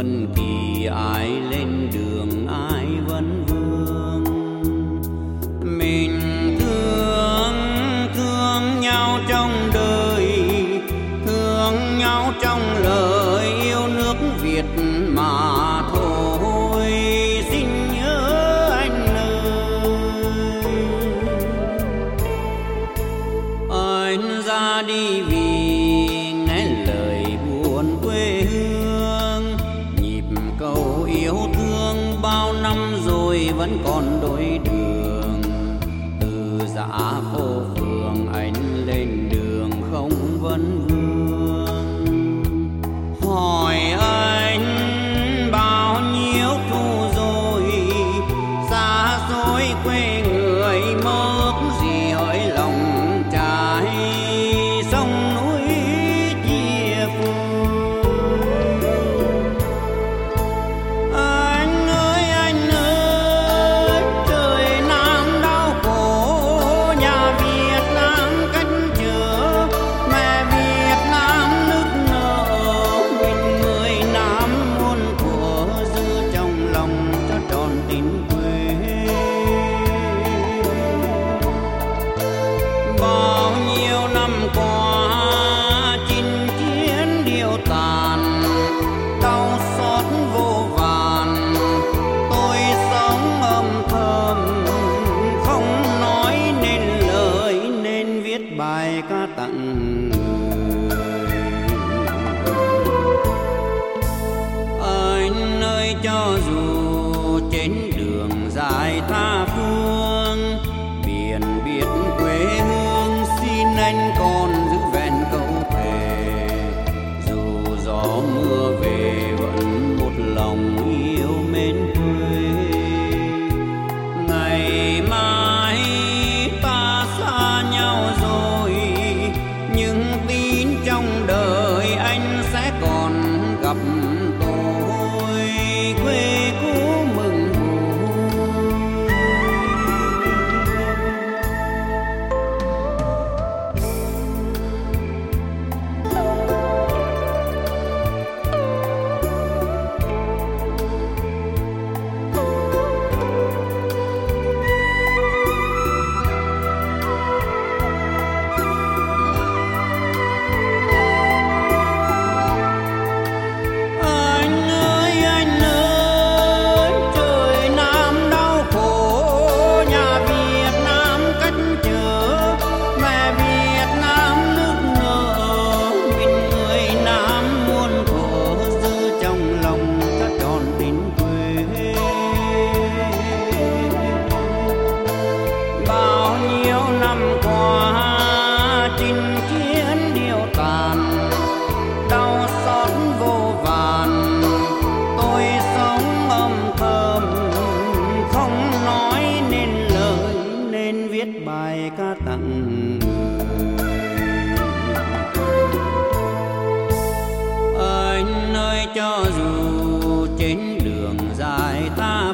Vân kỳ ai lên đường, ai vẫn vương. Mình thương thương nhau trong đời, Thương nhau trong lời yêu nước Việt mà thôi. Xin nhớ anh ơi. Anh ra đi vì vẫn còn đôi đường. Từ dạ ca tặng. Người anh ơi, cho dù trên đường dài tha phương biển biệt quê hương, xin anh còn giữ vẹn câu thề dù gió mưa viết bài ca tặng. Người anh ơi cho dù trên đường dài ta